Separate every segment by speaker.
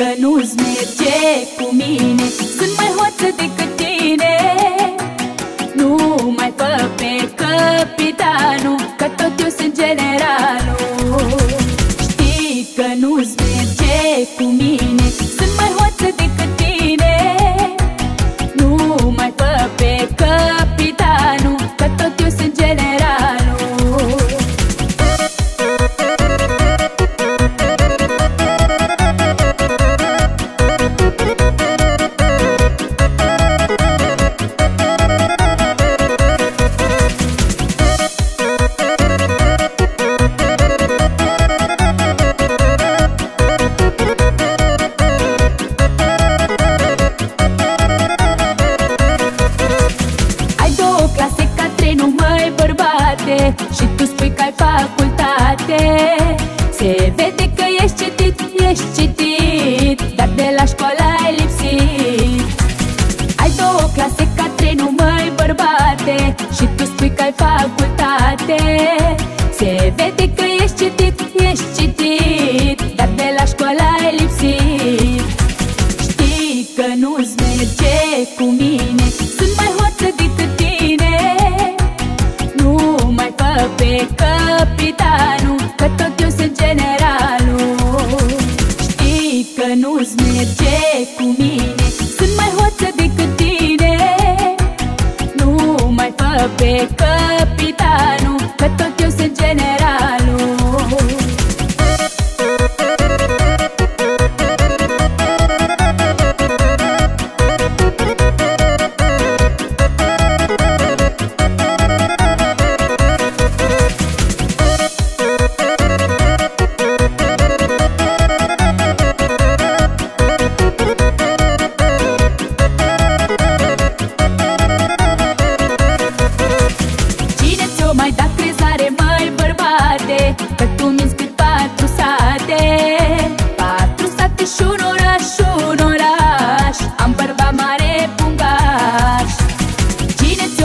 Speaker 1: că nu-ți merge cu mine. Sunt mai clase ca trenul, măi bărbate Și tu spui că ai facultate. Se vede că ești citit, ești citit Dar de la școală ai lipsit. Ai două clase ca trenul, măi bărbate Și tu spui că ai facultate. Se vede că ești citit, ești citit Dar de la școală ai lipsit. Știi că nu-ți merge cu mine Sunt mai pe capitanul Că tot eu sunt generalul. Știi că nu-ți merge cu mine Sunt mai hoță decât tine. Nu mai fă pe capitanul Că tot eu sunt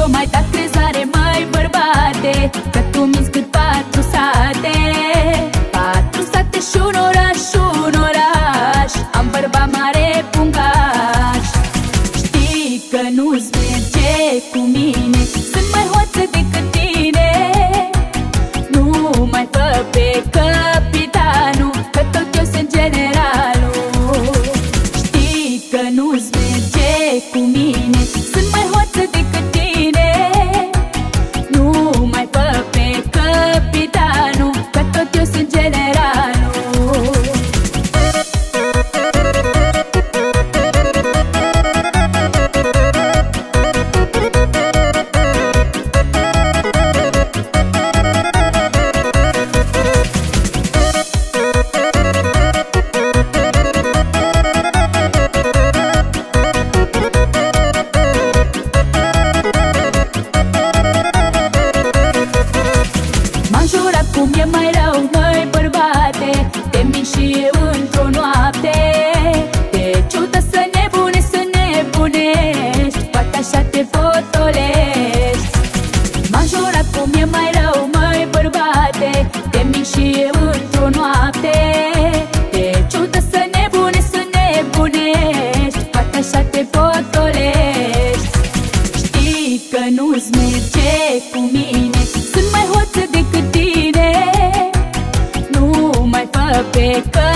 Speaker 1: Cine ți-o mai dat crezare, mai bărbate Că tu minți cât patru sate. Patru sate și un oraș, un oraș Am bărbat mare pungaș. Știi că nu-ți merge cu mine Sunt mai hoță decât tine. Nu mai fă pe capitanul Că tot eu sunt generalul. Știi că nu-ți merge cu mine Sunt mai hoță și eu într-o noapte. Te ciudă să nebune, să nebunești Poate așa te potolești. Știi că nu-ți merge cu mine Sunt mai hoță decât tine. Nu mai fă pe capitanul